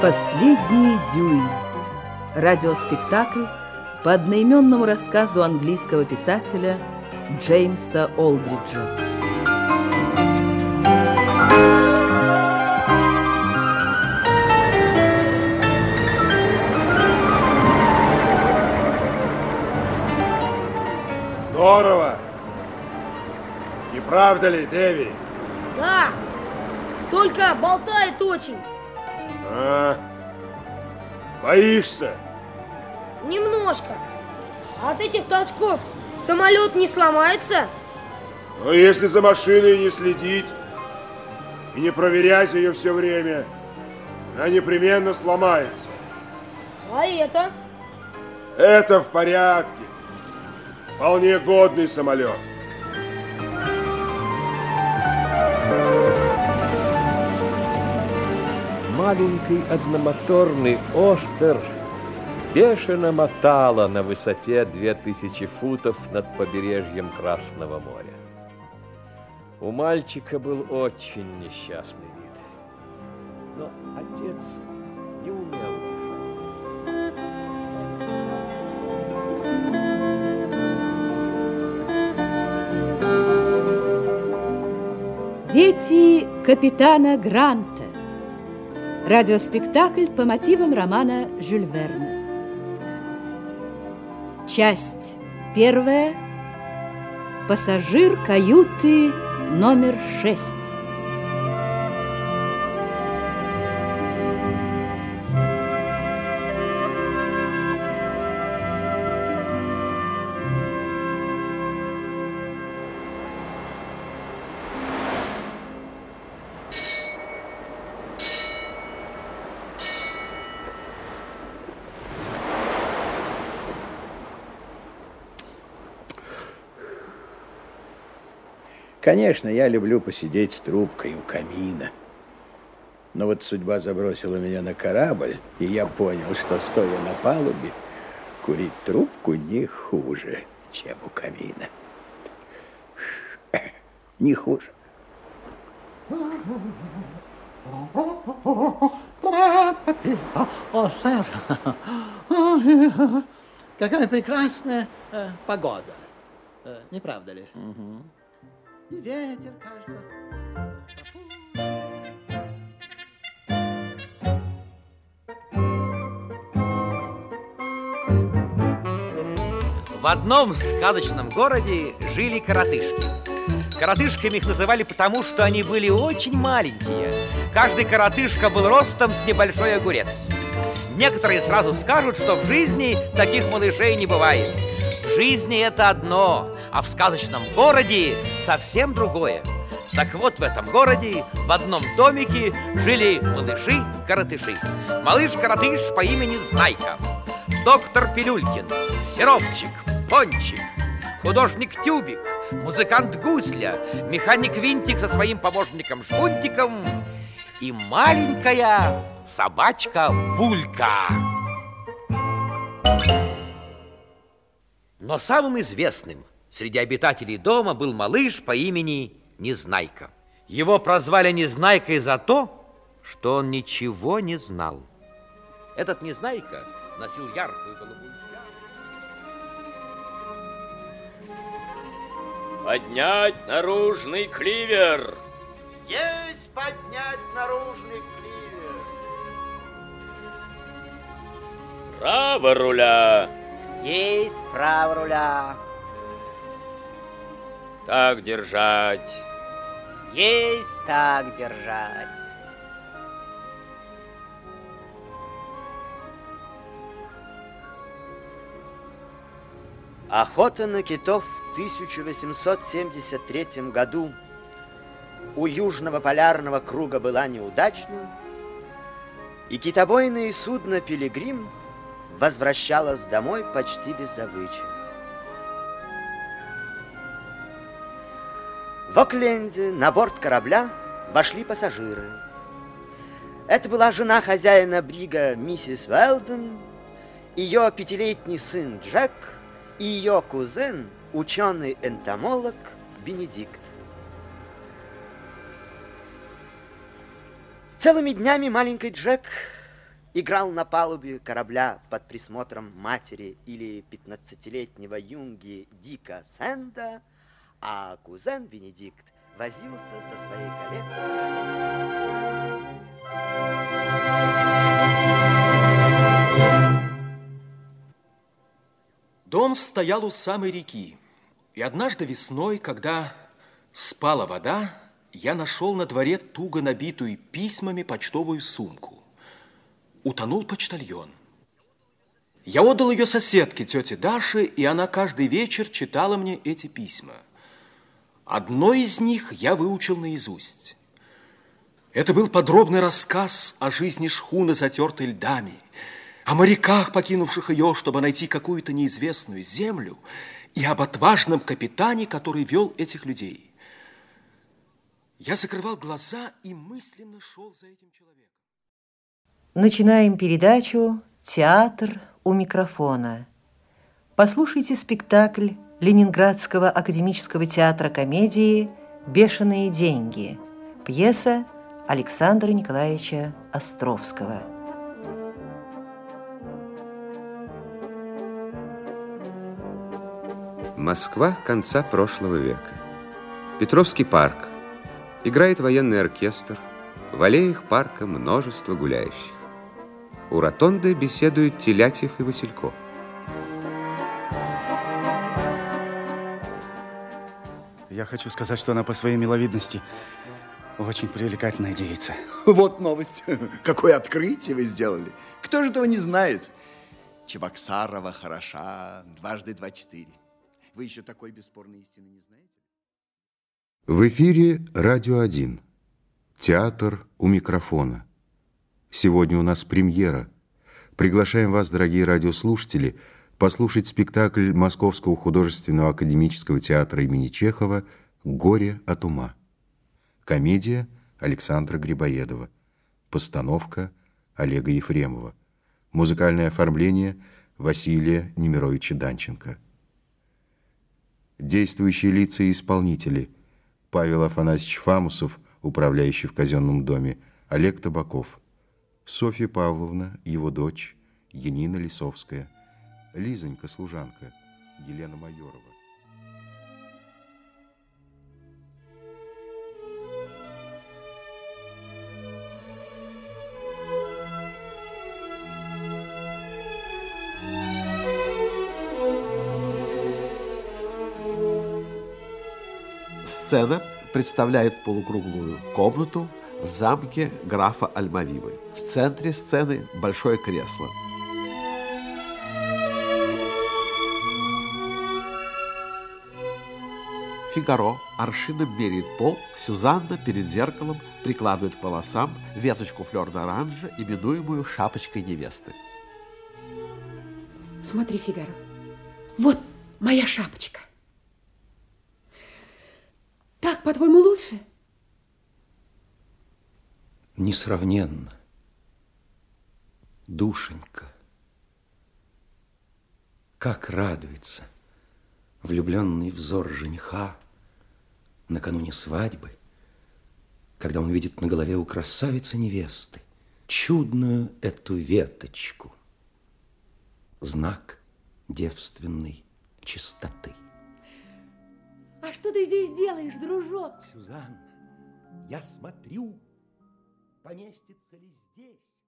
Последний дюйм. Радиоспектакль по одноименному рассказу английского писателя Джеймса Олдриджа. Здорово! Не правда ли, Дэви? Да, только болтает очень. А, боишься? Немножко. От этих толчков самолет не сломается? Но если за машиной не следить и не проверять ее все время, она непременно сломается. А это? Это в порядке. Вполне годный самолет. Маленький одномоторный Остер бешено мотала на высоте 2000 футов над побережьем Красного моря. У мальчика был очень несчастный вид. Но отец не умел. Дети капитана Гранта. Радиоспектакль по мотивам романа Жюль Верна. Часть первая. Пассажир каюты номер шесть. Конечно, я люблю посидеть с трубкой у камина. Но вот судьба забросила меня на корабль, и я понял, что, стоя на палубе, курить трубку не хуже, чем у камина. Не хуже. О, сэр, какая прекрасная э, погода. Э, не правда ли? И ветер, кажется. В одном сказочном городе жили коротышки. Коротышками их называли потому, что они были очень маленькие. Каждый коротышка был ростом с небольшой огурец. Некоторые сразу скажут, что в жизни таких малышей не бывает. Жизни это одно, а в сказочном городе совсем другое. Так вот, в этом городе в одном домике жили малыши-коротыши. Малыш-коротыш по имени Знайка, доктор Пилюлькин, Сиропчик, Пончик, художник Тюбик, музыкант Гусля, механик Винтик со своим помощником Швунтиком и маленькая собачка Пулька. Но самым известным среди обитателей дома был малыш по имени Незнайка. Его прозвали Незнайкой за то, что он ничего не знал. Этот Незнайка носил яркую голубую шляпу. Поднять наружный кливер. Есть поднять наружный кливер. Право руля. Есть право руля. Так держать. Есть так держать. Охота на китов в 1873 году у южного полярного круга была неудачна, и китобойное судно «Пилигрим» возвращалось домой почти без добычи. В Окленде на борт корабля вошли пассажиры. Это была жена хозяина брига миссис Уэлден, ее пятилетний сын Джек и ее кузен, ученый-энтомолог Бенедикт. Целыми днями маленький Джек играл на палубе корабля под присмотром матери или 15-летнего юнги Дика Сэнда, а кузен Бенедикт возился со своей коллекцией. Дом стоял у самой реки, и однажды весной, когда спала вода, я нашел на дворе туго набитую письмами почтовую сумку. Утонул почтальон. Я отдал ее соседке, тете Даше, и она каждый вечер читала мне эти письма. Одно из них я выучил наизусть. Это был подробный рассказ о жизни шхуны, затертой льдами, о моряках, покинувших ее, чтобы найти какую-то неизвестную землю, и об отважном капитане, который вел этих людей. Я закрывал глаза и мысленно шел за этим человеком. Начинаем передачу «Театр у микрофона». Послушайте спектакль Ленинградского академического театра комедии «Бешеные деньги». Пьеса Александра Николаевича Островского. Москва конца прошлого века. Петровский парк. Играет военный оркестр. В аллеях парка множество гуляющих. У ротонды беседуют Телятьев и Василько. Я хочу сказать, что она по своей миловидности очень привлекательная девица. Вот новость. Какое открытие вы сделали. Кто же этого не знает? Чебоксарова хороша, дважды два четыре. Вы еще такой бесспорной истины не знаете? В эфире «Радио 1». Театр у микрофона. Сегодня у нас премьера. Приглашаем вас, дорогие радиослушатели, послушать спектакль Московского художественного академического театра имени Чехова «Горе от ума». Комедия Александра Грибоедова. Постановка Олега Ефремова. Музыкальное оформление Василия Немировича Данченко. Действующие лица и исполнители – Павел Афанасьевич Фамусов, управляющий в казенном доме, Олег Табаков, Софья Павловна, его дочь, Янина Лисовская, Лизонька, служанка, Елена Майорова. Сцена представляет полукруглую комнату в замке графа Альмавивы. В центре сцены большое кресло. Фигаро аршином меряет пол, Сюзанна перед зеркалом прикладывает к волосам веточку флёр-д'оранжа, именуемую шапочкой невесты. Смотри, Фигаро, вот моя шапочка. Так, по-твоему, лучше? Несравненно. Душенька. Как радуется влюбленный взор жениха накануне свадьбы, когда он видит на голове у красавицы невесты чудную эту веточку, знак девственной чистоты. А что ты здесь делаешь, дружок? Сюзанна, я смотрю, поместится ли здесь